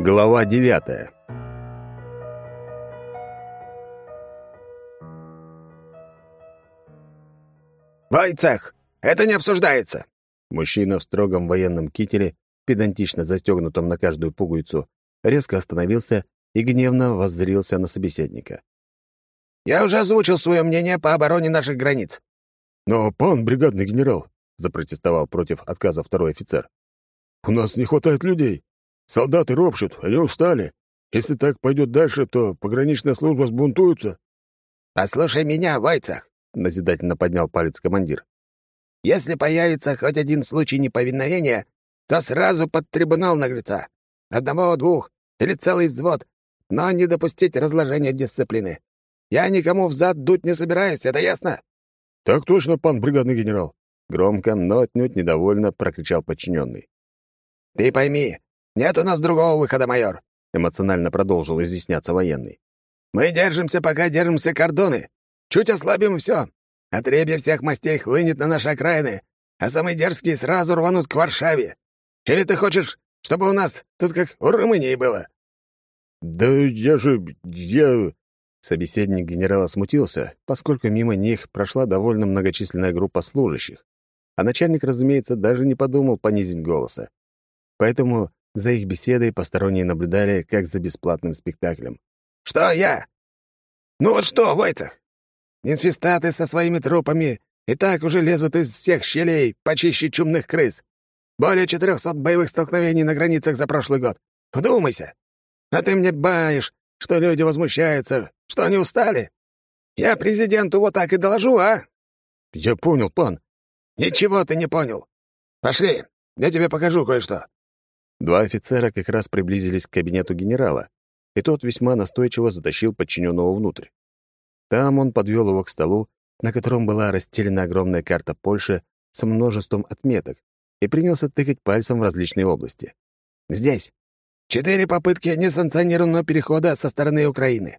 Глава девятая. «Войцех, это не обсуждается!» Мужчина в строгом военном кителе, педантично застегнутом на каждую пуговицу, резко остановился и гневно воззрился на собеседника. «Я уже озвучил свое мнение по обороне наших границ». «Но, пан бригадный генерал», — запротестовал против отказа второй офицер, «у нас не хватает людей. Солдаты ропщут, они устали. Если так пойдет дальше, то пограничная служба сбунтуется». «Послушай меня, Войцах», — назидательно поднял палец командир. «Если появится хоть один случай неповиновения, то сразу под трибунал наглеца. Одного-двух или целый взвод, но не допустить разложения дисциплины. Я никому взад дуть не собираюсь, это ясно?» «Так точно, пан бригадный генерал!» Громко, но отнюдь недовольно прокричал подчиненный. «Ты пойми, нет у нас другого выхода, майор», — эмоционально продолжил изъясняться военный. «Мы держимся, пока держимся кордоны. Чуть ослабим, и все. Отребье всех мастей хлынет на наши окраины, а самые дерзкие сразу рванут к Варшаве. Или ты хочешь, чтобы у нас тут как у Румынии было?» «Да я же... я...» Собеседник генерала смутился, поскольку мимо них прошла довольно многочисленная группа служащих, а начальник, разумеется, даже не подумал понизить голоса. Поэтому за их беседой посторонние наблюдали, как за бесплатным спектаклем. «Что я? Ну вот что, Войцах? Инфестаты со своими трупами и так уже лезут из всех щелей, почище чумных крыс. Более четырехсот боевых столкновений на границах за прошлый год. Вдумайся. А ты мне баешь, что люди возмущаются, что они устали. Я президенту вот так и доложу, а?» «Я понял, пан». «Ничего ты не понял. Пошли, я тебе покажу кое-что». Два офицера как раз приблизились к кабинету генерала, и тот весьма настойчиво затащил подчиненного внутрь. Там он подвел его к столу, на котором была расстелена огромная карта Польши с множеством отметок, и принялся тыкать пальцем в различные области. «Здесь. Четыре попытки несанкционированного перехода со стороны Украины.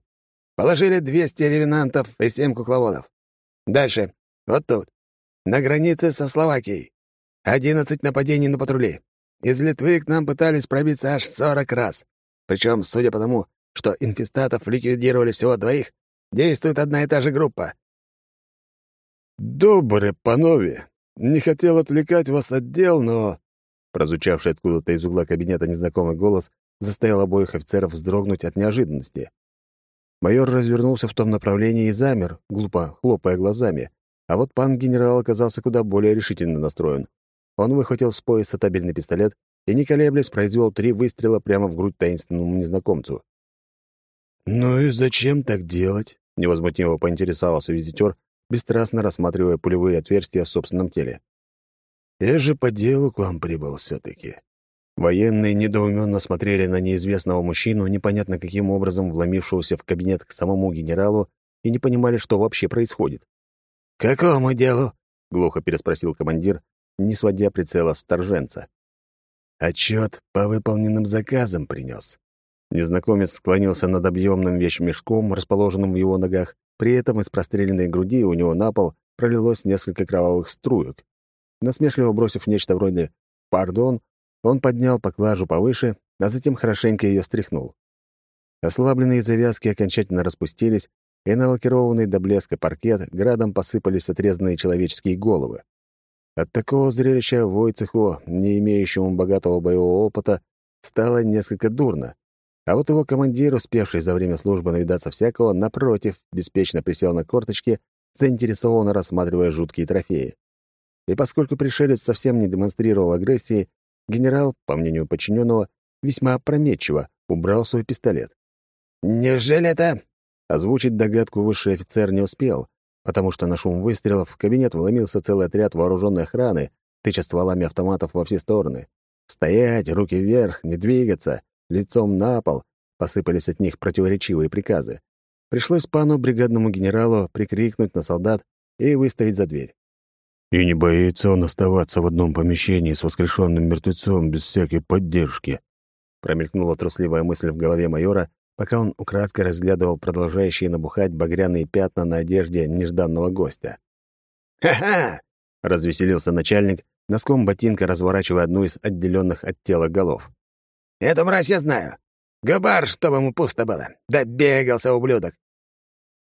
Положили 200 ревенантов и семь кукловодов. Дальше. Вот тут. На границе со Словакией. 11 нападений на патрули. Из Литвы к нам пытались пробиться аж 40 раз. Причем, судя по тому, что инфестатов ликвидировали всего двоих, действует одна и та же группа. «Добрый, панове! Не хотел отвлекать вас от дел, но...» Прозвучавший откуда-то из угла кабинета незнакомый голос заставил обоих офицеров вздрогнуть от неожиданности. Майор развернулся в том направлении и замер, глупо хлопая глазами, а вот пан генерал оказался куда более решительно настроен. Он выхватил с пояса табельный пистолет и, не колеблясь, произвел три выстрела прямо в грудь таинственному незнакомцу. «Ну и зачем так делать?» — невозмутимо поинтересовался визитер, бесстрастно рассматривая пулевые отверстия в собственном теле. «Я же по делу к вам прибыл все-таки». Военные недоуменно смотрели на неизвестного мужчину, непонятно каким образом вломившегося в кабинет к самому генералу, и не понимали, что вообще происходит. «Какому делу?» — глухо переспросил командир, не сводя прицела с вторженца. Отчет по выполненным заказам принес. Незнакомец склонился над объемным вещмешком, расположенным в его ногах. При этом из простреленной груди у него на пол пролилось несколько кровавых струек. Насмешливо бросив нечто вроде «пардон», он поднял поклажу повыше, а затем хорошенько ее стряхнул. Ослабленные завязки окончательно распустились, и на лакированный до блеска паркет градом посыпались отрезанные человеческие головы. От такого зрелища Войцеху, не имеющему богатого боевого опыта, стало несколько дурно. А вот его командир, успевший за время службы навидаться всякого, напротив, беспечно присел на корточки, заинтересованно рассматривая жуткие трофеи. И поскольку пришелец совсем не демонстрировал агрессии, генерал, по мнению подчиненного, весьма опрометчиво убрал свой пистолет. «Неужели это...» Озвучить догадку высший офицер не успел, потому что на шум выстрелов в кабинет вломился целый отряд вооруженной охраны, тыча стволами автоматов во все стороны. «Стоять! Руки вверх! Не двигаться! Лицом на пол!» Посыпались от них противоречивые приказы. Пришлось пану бригадному генералу прикрикнуть на солдат и выставить за дверь. «И не боится он оставаться в одном помещении с воскрешенным мертвецом без всякой поддержки», промелькнула трусливая мысль в голове майора, пока он украдкой разглядывал продолжающие набухать багряные пятна на одежде нежданного гостя. «Ха-ха!» — развеселился начальник, носком ботинка разворачивая одну из отделенных от тела голов. «Эту мразь я знаю. Габар, чтобы ему пусто было. Да бегался, ублюдок!»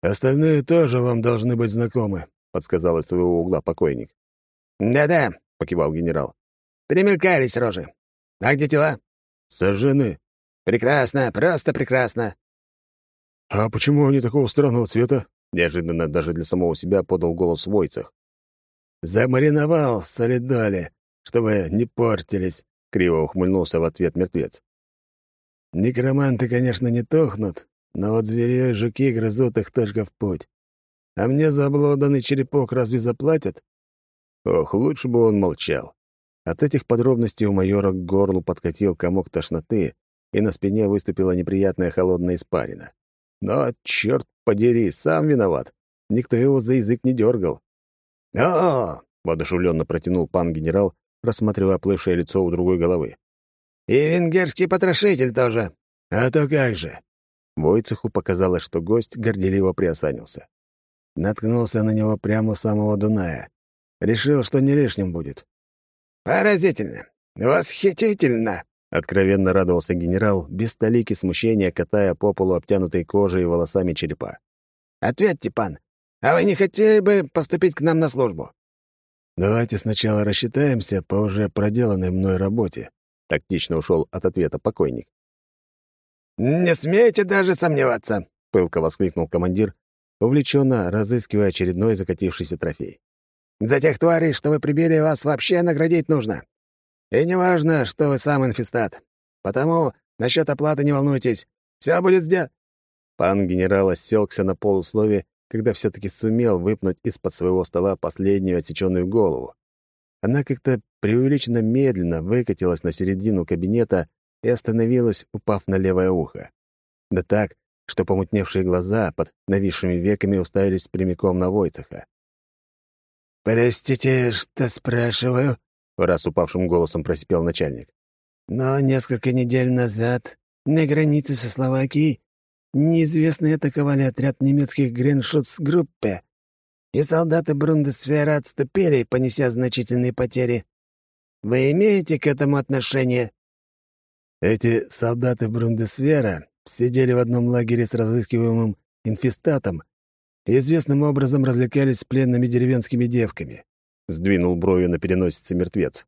«Остальные тоже вам должны быть знакомы», — подсказал из своего угла покойник. «Да-да», — покивал генерал. «Примелькались рожи. А где тела?» «Сожжены». «Прекрасно, просто прекрасно». «А почему они такого странного цвета?» Неожиданно даже для самого себя подал голос в Войцах. «Замариновал в солидоле, чтобы не портились», — криво ухмыльнулся в ответ мертвец. «Некроманты, конечно, не тухнут, но вот зверя и жуки грызут их только в путь. А мне за облоданный черепок разве заплатят?» Ох, лучше бы он молчал. От этих подробностей у майора к горлу подкатил комок тошноты, и на спине выступила неприятная холодная испарина. Но, черт подери, сам виноват. Никто его за язык не дергал. «О!» — воодушевленно протянул пан генерал, рассматривая оплывшее лицо у другой головы. «И венгерский потрошитель тоже. А то как же!» Войцеху показалось, что гость горделиво приосанился. Наткнулся на него прямо у самого Дуная. Решил, что не лишним будет. «Поразительно! Восхитительно!» — откровенно радовался генерал, без столики смущения катая по полу обтянутой кожей и волосами черепа. «Ответьте, пан, а вы не хотели бы поступить к нам на службу?» «Давайте сначала рассчитаемся по уже проделанной мной работе», — тактично ушел от ответа покойник. «Не смейте даже сомневаться», — пылко воскликнул командир, увлеченно разыскивая очередной закатившийся трофей. За тех тварей, что вы прибили, вас вообще наградить нужно. И не важно, что вы сам инфестат. Потому насчет оплаты не волнуйтесь. Все будет сделано». Пан генерал осёкся на полуслове, когда все таки сумел выпнуть из-под своего стола последнюю отсеченную голову. Она как-то преувеличенно медленно выкатилась на середину кабинета и остановилась, упав на левое ухо. Да так, что помутневшие глаза под нависшими веками уставились прямиком на Войцеха. «Простите, что спрашиваю?» — раз упавшим голосом просипел начальник. «Но несколько недель назад на границе со Словакией неизвестные атаковали отряд немецких Греншутс-группе, и солдаты Бундесвера отступили, понеся значительные потери. Вы имеете к этому отношение?» Эти солдаты Брундесвера сидели в одном лагере с разыскиваемым инфестатом известным образом развлекались с пленными деревенскими девками. Сдвинул брови на переносице мертвец.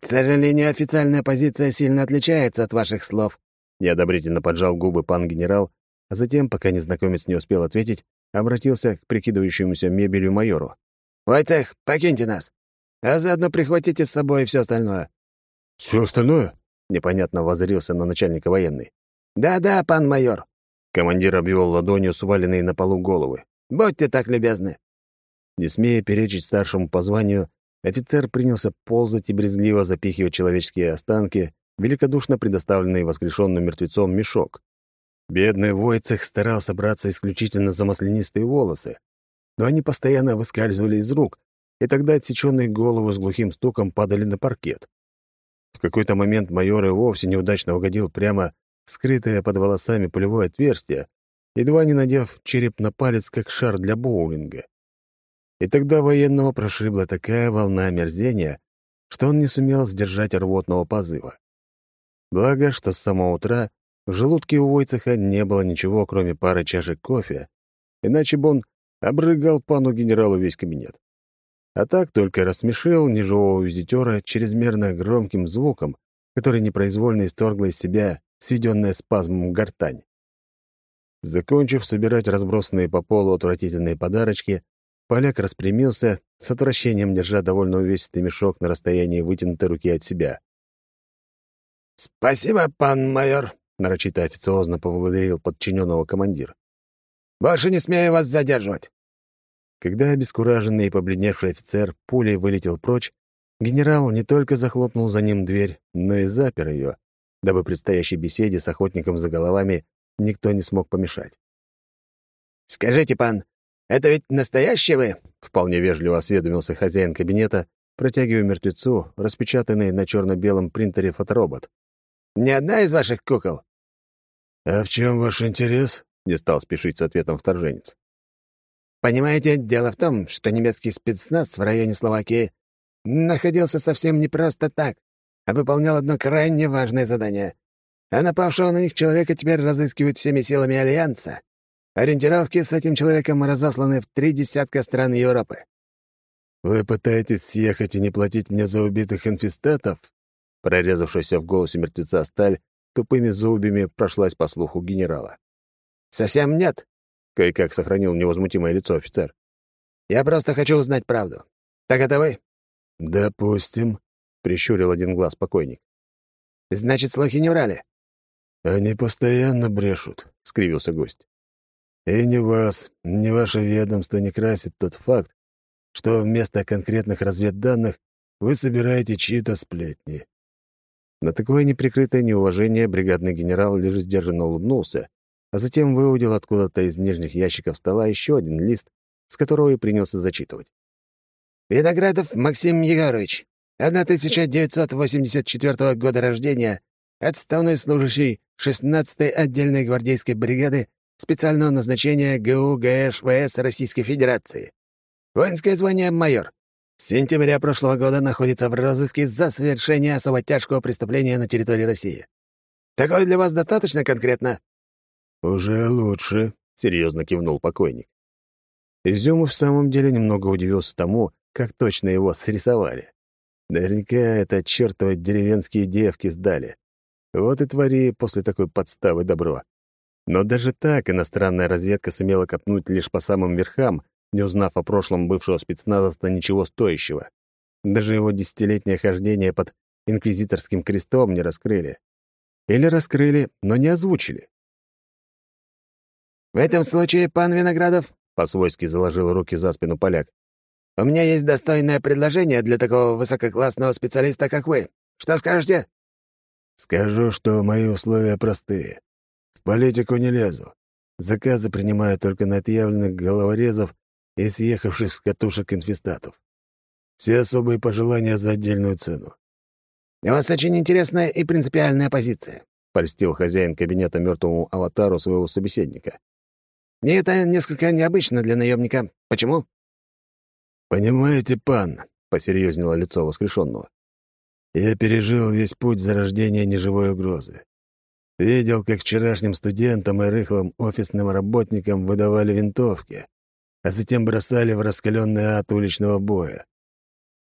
«К сожалению, официальная позиция сильно отличается от ваших слов», неодобрительно поджал губы пан генерал, а затем, пока незнакомец не успел ответить, обратился к прикидывающемуся мебелью майору. «Войтех, покиньте нас, а заодно прихватите с собой все остальное». «Все остальное?» — непонятно воззрился на начальника военный. «Да-да, пан майор». Командир обвел ладонью сваленные на полу головы. Будьте так любезны». Не смея перечить старшему по званию, офицер принялся ползать и брезгливо запихивать человеческие останки, великодушно предоставленный воскрешенным мертвецом мешок. Бедный Войцех старался браться исключительно за маслянистые волосы, но они постоянно выскальзывали из рук, и тогда отсеченные головы с глухим стуком падали на паркет. В какой-то момент майор и вовсе неудачно угодил прямо в скрытое под волосами пулевое отверстие, едва не надев череп на палец, как шар для боулинга. И тогда военного прошибла такая волна омерзения, что он не сумел сдержать рвотного позыва. Благо, что с самого утра в желудке у Войцеха не было ничего, кроме пары чашек кофе, иначе бы он обрыгал пану генералу весь кабинет. А так только рассмешил неживого визитера чрезмерно громким звуком, который непроизвольно исторгла из себя сведенная спазмом гортань. Закончив собирать разбросанные по полу отвратительные подарочки, поляк распрямился, с отвращением держа довольно увесистый мешок на расстоянии вытянутой руки от себя. «Спасибо, пан майор», — нарочито официозно поблагодарил подчиненного командир. «Больше не смею вас задерживать». Когда обескураженный и побледневший офицер пулей вылетел прочь, генерал не только захлопнул за ним дверь, но и запер ее, дабы предстоящей беседе с охотником за головами никто не смог помешать. «Скажите, пан, это ведь настоящий вы?» — вполне вежливо осведомился хозяин кабинета, протягивая мертвецу распечатанный на черно-белом принтере фоторобот. «Не одна из ваших кукол?» «А в чем ваш интерес?» — не стал спешить с ответом вторженец. «Понимаете, дело в том, что немецкий спецназ в районе Словакии находился совсем не просто так, а выполнял одно крайне важное задание. а напавшего на них человека теперь разыскивают всеми силами Альянса. Ориентировки с этим человеком разосланы в три десятка стран Европы. «Вы пытаетесь съехать и не платить мне за убитых инфестатов?» Прорезавшаяся в голосе мертвеца сталь тупыми зубьями прошлась по слуху генерала. «Совсем нет», — кое-как сохранил невозмутимое лицо офицер. «Я просто хочу узнать правду. Так это вы?» «Допустим», — прищурил один глаз покойник. «Значит, слухи не врали?» «Они постоянно брешут», — скривился гость. «И ни вас, ни ваше ведомство не красит тот факт, что вместо конкретных разведданных вы собираете чьи-то сплетни». На такое неприкрытое неуважение бригадный генерал лишь сдержанно улыбнулся, а затем выудил откуда-то из нижних ящиков стола еще один лист, с которого и принялся зачитывать. «Виноградов Максим Егорович, 1984 года рождения, отставной служащий 16-й отдельной гвардейской бригады специального назначения ГУ ГШВС Российской Федерации. Воинское звание майор. С сентября прошлого года находится в розыске за совершение особо тяжкого преступления на территории России. Такое для вас достаточно конкретно?» «Уже лучше», — серьезно кивнул покойник. Изюмов в самом деле немного удивился тому, как точно его срисовали. Наверняка это чертовы деревенские девки сдали. Вот и твори после такой подставы добро. Но даже так иностранная разведка сумела копнуть лишь по самым верхам, не узнав о прошлом бывшего спецназовца ничего стоящего. Даже его десятилетнее хождение под инквизиторским крестом не раскрыли. Или раскрыли, но не озвучили. «В этом случае, пан Виноградов», — по-свойски заложил руки за спину поляк, «у меня есть достойное предложение для такого высококлассного специалиста, как вы. Что скажете?» «Скажу, что мои условия простые. В политику не лезу. Заказы принимаю только на отъявленных головорезов и съехавших с катушек инфестатов. Все особые пожелания за отдельную цену. «У вас очень интересная и принципиальная позиция», — польстил хозяин кабинета мертвому аватару своего собеседника. И это несколько необычно для наемника. Почему?» «Понимаете, пан», — посерьезнело лицо воскрешенного, «я пережил весь путь зарождения неживой угрозы. Видел, как вчерашним студентам и рыхлым офисным работникам выдавали винтовки, а затем бросали в раскаленный ад уличного боя.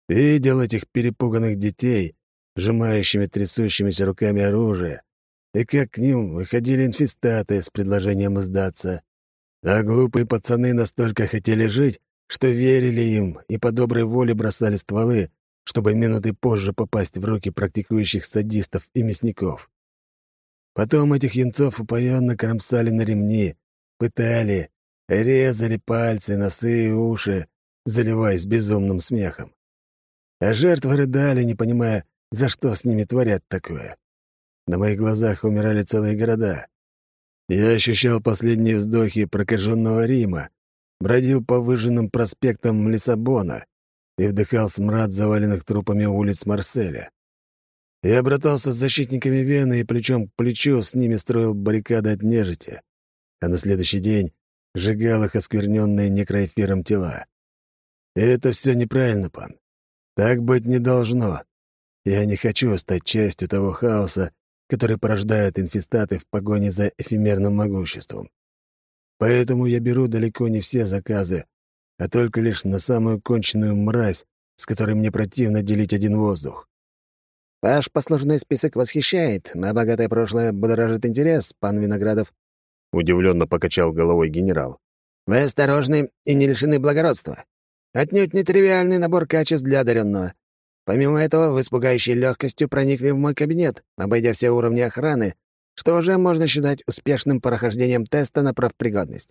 Видел этих перепуганных детей, сжимающими трясущимися руками оружие, и как к ним выходили инфестаты с предложением сдаться. А глупые пацаны настолько хотели жить, что верили им и по доброй воле бросали стволы, чтобы минуты позже попасть в руки практикующих садистов и мясников. Потом этих янцов упоенно кромсали на ремни, пытали, резали пальцы, носы и уши, заливаясь безумным смехом. А жертвы рыдали, не понимая, за что с ними творят такое. На моих глазах умирали целые города. Я ощущал последние вздохи прокаженного Рима, бродил по выжженным проспектам Лиссабона и вдыхал смрад заваленных трупами улиц Марселя. Я братался с защитниками Вены и плечом к плечу с ними строил баррикады от нежити, а на следующий день сжигал их оскверненные некроэфиром тела. И это все неправильно, пан. Так быть не должно. Я не хочу стать частью того хаоса, которые порождают инфестаты в погоне за эфемерным могуществом. Поэтому я беру далеко не все заказы, а только лишь на самую конченную мразь, с которой мне противно делить один воздух. Ваш послужной список восхищает, а богатое прошлое будоражит интерес, пан Виноградов. Удивленно покачал головой генерал. Вы осторожны и не лишены благородства. Отнюдь нетривиальный набор качеств для одаренного. Помимо этого, вы с пугающей легкостью проникли в мой кабинет, обойдя все уровни охраны, что уже можно считать успешным прохождением теста на профпригодность.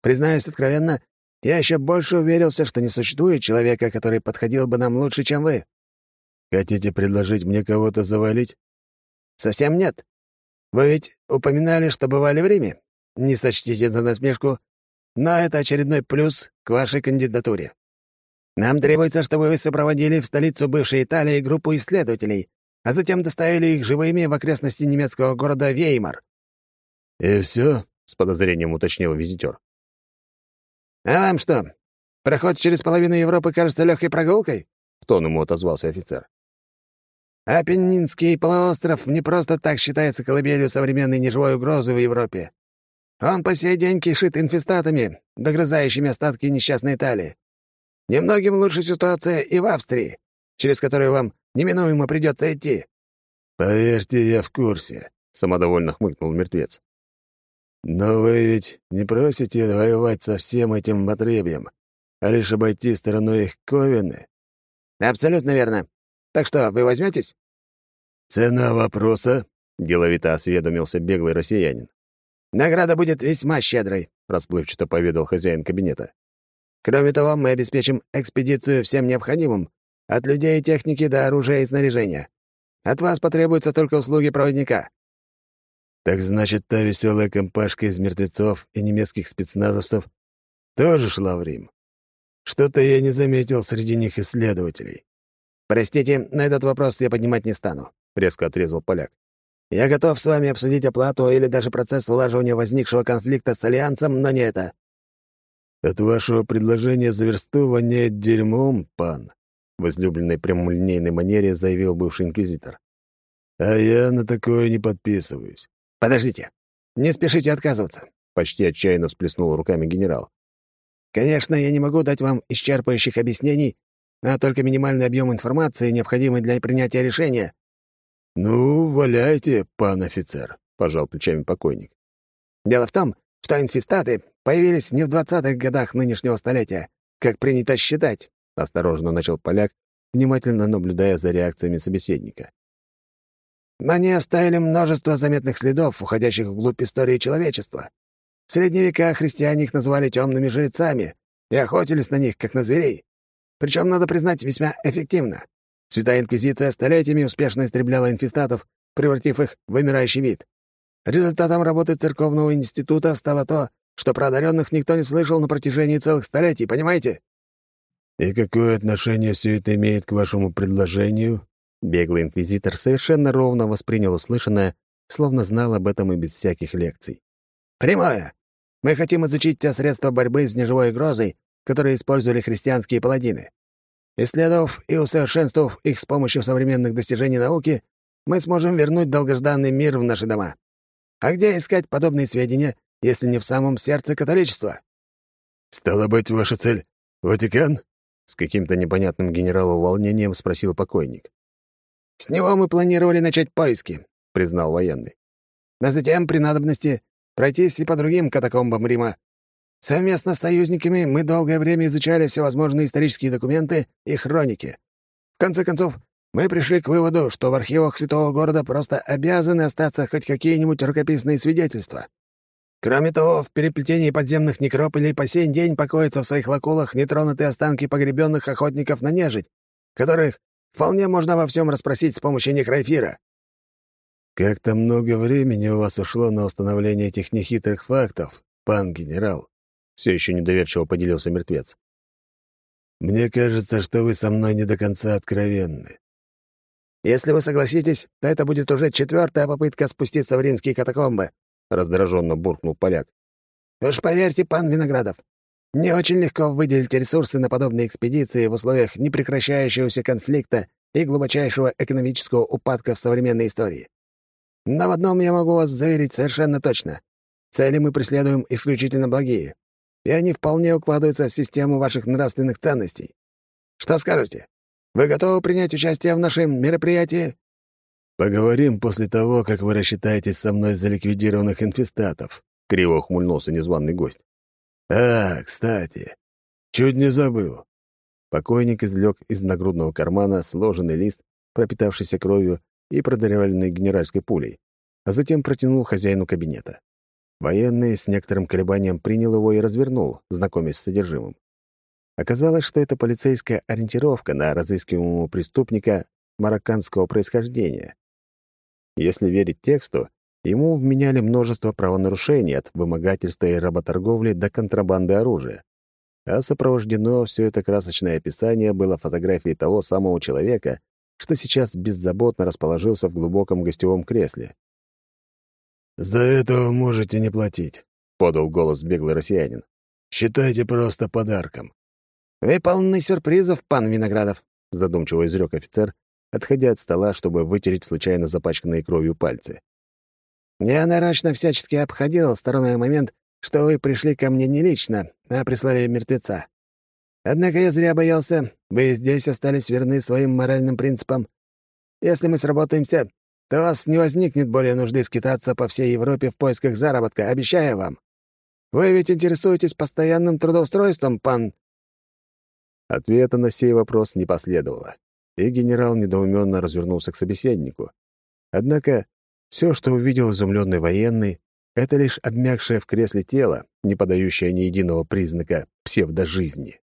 Признаюсь откровенно, я еще больше уверился, что не существует человека, который подходил бы нам лучше, чем вы. Хотите предложить мне кого-то завалить? Совсем нет. Вы ведь упоминали, что бывали в Риме. Не сочтите за насмешку, но это очередной плюс к вашей кандидатуре. Нам требуется, чтобы вы сопроводили в столицу бывшей Италии группу исследователей, а затем доставили их живыми в окрестности немецкого города Веймар». «И все?» — с подозрением уточнил визитер. «А вам что, проход через половину Европы кажется легкой прогулкой?» — в тон ему отозвался офицер. Апеннинский полуостров не просто так считается колыбелью современной неживой угрозы в Европе. Он по сей день кишит инфестатами, догрызающими остатки несчастной Италии. Немногим лучше ситуация и в Австрии, через которую вам неминуемо придется идти». «Поверьте, я в курсе», — самодовольно хмыкнул мертвец. «Но вы ведь не просите воевать со всем этим отребьем, а лишь обойти стороной их ковины?» «Абсолютно верно. Так что, вы возьметесь?» «Цена вопроса?» — деловито осведомился беглый россиянин. «Награда будет весьма щедрой», — расплывчато поведал хозяин кабинета. «Кроме того, мы обеспечим экспедицию всем необходимым, от людей и техники до оружия и снаряжения. От вас потребуются только услуги проводника». «Так значит, та веселая компашка из мертвецов и немецких спецназовцев тоже шла в Рим? Что-то я не заметил среди них исследователей». «Простите, на этот вопрос я поднимать не стану», — резко отрезал поляк. «Я готов с вами обсудить оплату или даже процесс улаживания возникшего конфликта с Альянсом, но не это». «От вашего предложения за версту воняет дерьмом, пан», — в излюбленной прямолинейной манере заявил бывший инквизитор. «А я на такое не подписываюсь». «Подождите. Не спешите отказываться», — почти отчаянно всплеснул руками генерал. «Конечно, я не могу дать вам исчерпывающих объяснений, а только минимальный объем информации, необходимый для принятия решения». «Ну, валяйте, пан офицер», — пожал плечами покойник. «Дело в том, что инфестаты появились не в двадцатых годах нынешнего столетия, как принято считать», — осторожно начал поляк, внимательно наблюдая за реакциями собеседника. «Они оставили множество заметных следов, уходящих вглубь истории человечества. В средние века христиане их называли темными жрецами и охотились на них, как на зверей. Причем, надо признать, весьма эффективно. Святая Инквизиция столетиями успешно истребляла инфестатов, превратив их в вымирающий вид. Результатом работы церковного института стало то, что про одаренных никто не слышал на протяжении целых столетий, понимаете? «И какое отношение все это имеет к вашему предложению?» Беглый инквизитор совершенно ровно воспринял услышанное, словно знал об этом и без всяких лекций. «Прямое. Мы хотим изучить те средства борьбы с неживой угрозой, которые использовали христианские паладины. Исследовав и усовершенствовав их с помощью современных достижений науки, мы сможем вернуть долгожданный мир в наши дома. А где искать подобные сведения, если не в самом сердце католичества? «Стало быть, ваша цель — Ватикан?» — с каким-то непонятным генералу волнением спросил покойник. «С него мы планировали начать поиски», — признал военный. «А затем, при надобности, пройтись и по другим катакомбам Рима, Совместно с союзниками мы долгое время изучали всевозможные исторические документы и хроники. В конце концов, мы пришли к выводу, что в архивах святого города просто обязаны остаться хоть какие-нибудь рукописные свидетельства. Кроме того, в переплетении подземных некрополей по сей день покоятся в своих лакулах нетронутые останки погребенных охотников на нежить, которых вполне можно во всем расспросить с помощью некроэфира. «Как-то много времени у вас ушло на установление этих нехитрых фактов, пан генерал», все еще недоверчиво поделился мертвец. «Мне кажется, что вы со мной не до конца откровенны». «Если вы согласитесь, то это будет уже четвертая попытка спуститься в римские катакомбы», — раздраженно буркнул поляк. «Уж поверьте, пан Виноградов, не очень легко выделить ресурсы на подобные экспедиции в условиях непрекращающегося конфликта и глубочайшего экономического упадка в современной истории. Но в одном я могу вас заверить совершенно точно. Цели мы преследуем исключительно благие и они вполне укладываются в систему ваших нравственных ценностей. Что скажете? Вы готовы принять участие в нашем мероприятии?» «Поговорим после того, как вы рассчитаетесь со мной за ликвидированных инфестатов», — криво ухмыльнулся незваный гость. «А, кстати, чуть не забыл». Покойник извлек из нагрудного кармана сложенный лист, пропитавшийся кровью и продырявленный генеральской пулей, а затем протянул хозяину кабинета. Военный с некоторым колебанием принял его и развернул, знакомясь с содержимым. Оказалось, что это полицейская ориентировка на разыскиваемого преступника марокканского происхождения. Если верить тексту, ему вменяли множество правонарушений от вымогательства и работорговли до контрабанды оружия. А сопровождено все это красочное описание было фотографией того самого человека, что сейчас беззаботно расположился в глубоком гостевом кресле. «За это можете не платить», — подал голос беглый россиянин. «Считайте просто подарком». «Вы полны сюрпризов, пан Виноградов», — задумчиво изрек офицер отходя от стола, чтобы вытереть случайно запачканные кровью пальцы. «Я нарочно всячески обходил стороной момент, что вы пришли ко мне не лично, а прислали мертвеца. Однако я зря боялся, вы здесь остались верны своим моральным принципам. Если мы сработаемся, то у вас не возникнет более нужды скитаться по всей Европе в поисках заработка, обещаю вам. Вы ведь интересуетесь постоянным трудоустройством, пан...» Ответа на сей вопрос не последовало, и генерал недоуменно развернулся к собеседнику. Однако все, что увидел изумленный военный, это лишь обмякшее в кресле тело, не подающее ни единого признака псевдожизни.